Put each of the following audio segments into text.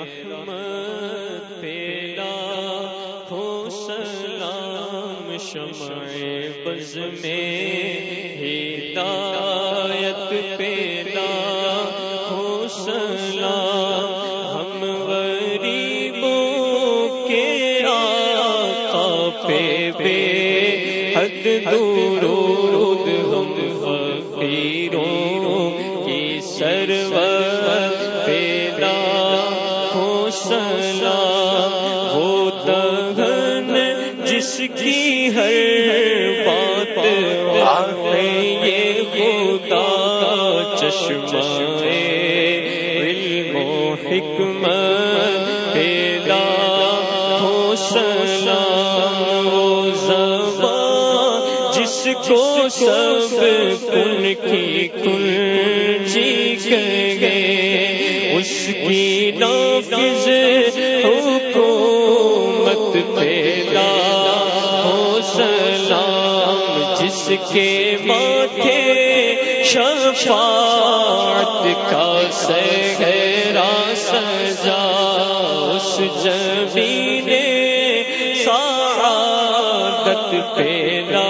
رحمت پیدا ہو، سلام شمع بز میں ہدایت پیدا ہو، سلام ہم غریبوں کے آقا پہ بے حد درود ہم فقیروں کی سرور ہو سلام وہ جس کی ہر بات آئے یہ خدا چشمہ علم و حکمت پیدا ہو سلام وہ زبان جس کو سب کن کی کن کی نافذ حکومت پیدا ہو، سلام جس کے ماتھے شفاعت کا سہرا سجا، اس زمین سعادت پیدا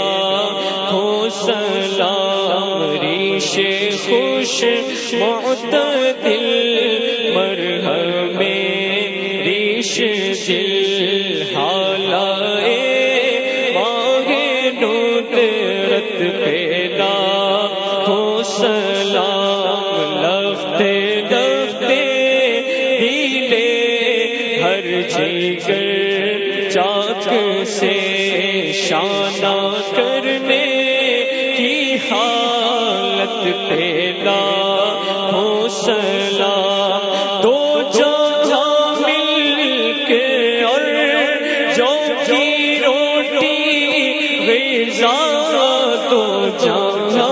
ہو، سلام، ریش خوش، معتدل مرحم ریش دل حالائے ماہے نوترت پیدا ہو سلام لفتے لفتے دیلے ہر جیگر چاک سے شانہ کرنے کی حالت پیدا ہو سلام غذا دو جانا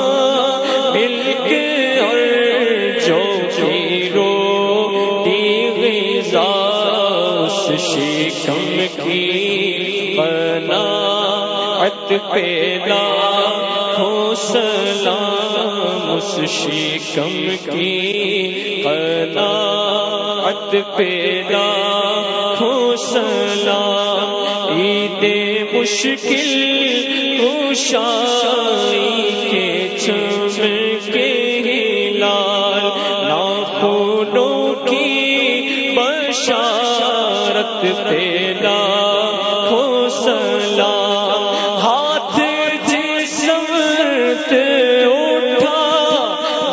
مل کے اور جو کی روٹی غذا اس شیکم کی بنا پیدا ہو سلام اس شیکم کی بنا قناعت پیدا ہو سلام مشکل خوشائی کے چم کے لال ناخونوں کی بشارت پیدا ہو سلام ہاتھ جسم اٹھا،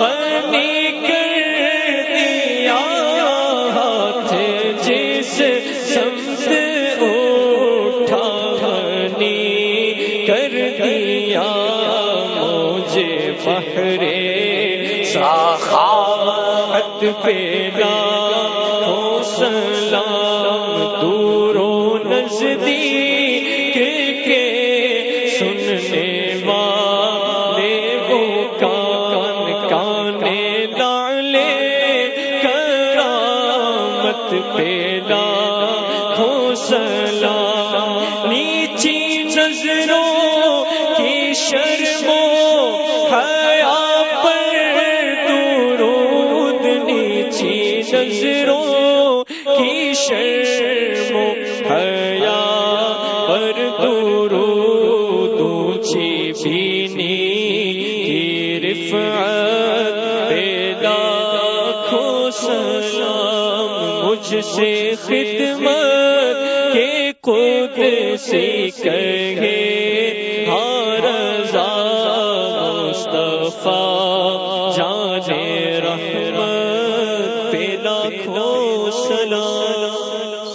بنی کر دیا۔ ہاتھ جس سمت کر دیا مجھے بہرے ساخت پیدا ہو، سلام دور و نزدیک کے سننے والے وہ کان کانے ڈالے کرامت پیدا ہو، سلام شرم حیا، پر درود اونچی بینی، کی رفعت پیدا کھو سلام، مجھ سے خدمت کے خود سے کہے ہار مصطفیٰ جانے رحمت پہ لاکھوں سلام